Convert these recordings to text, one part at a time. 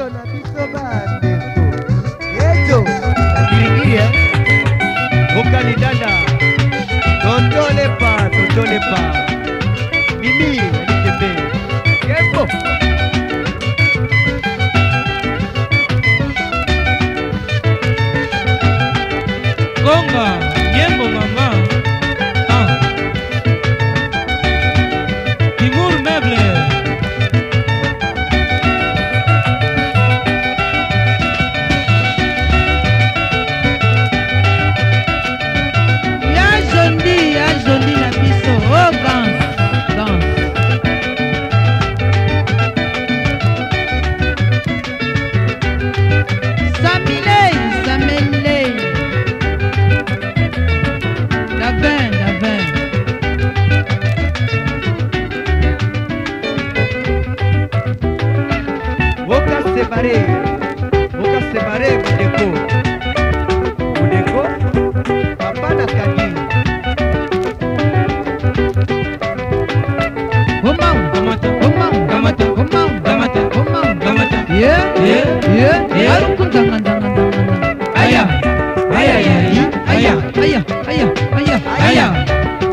yeto na biso bandeko yeto olingi e eh? okalidana totolepa totolepa mimi alikebe yebo konga sebare bukan sebare budeko budeko apa nak kaki homang gamata homang gamata homang gamata homang gamata ya ya ya ya kun tangan tangan ayah ayah ayah ayah ayah ayah ayah ayah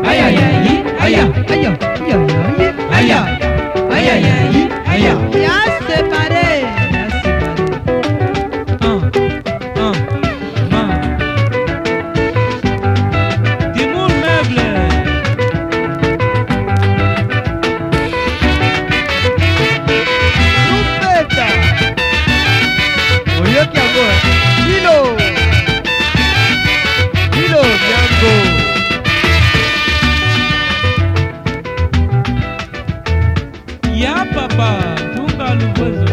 ayah ayah ayah ayah ayah ayah ayah ayah ayah ayah apapa ah, tunga lubwezo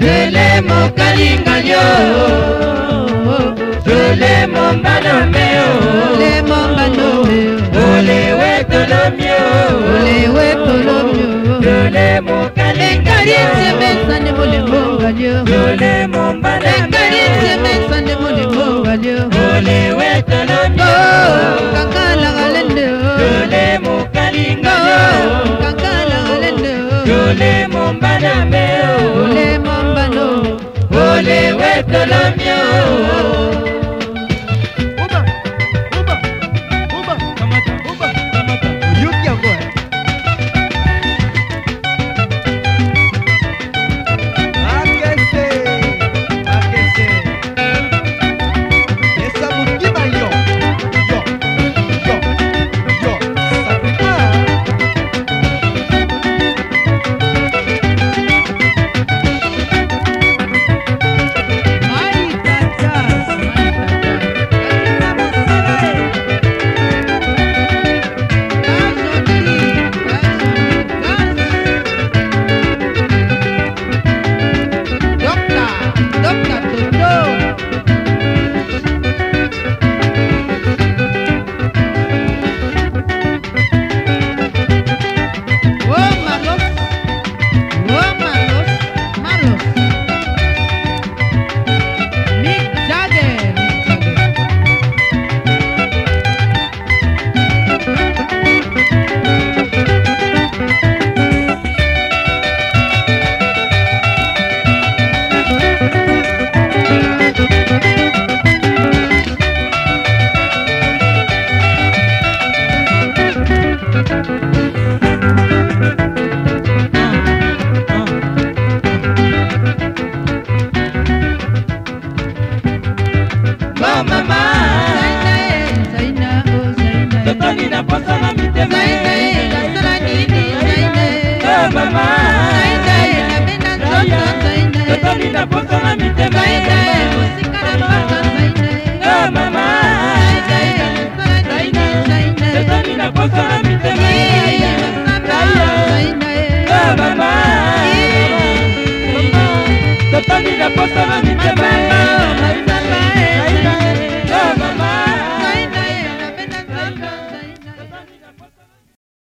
jele mokalingalio jole mombanomeo ole mombanomeo ole wetolomio ole wetolomio jole mokalingalio jole mokalingalio jole mombana me o oh. ole mombano ole wetolami oh mama shetani na posa na mitema nasala nini oh mama napenda ndoto shetani na posa na mitema mosika na mboto oh mama shetani na posa na mitema oh mama shetani na posa na mitema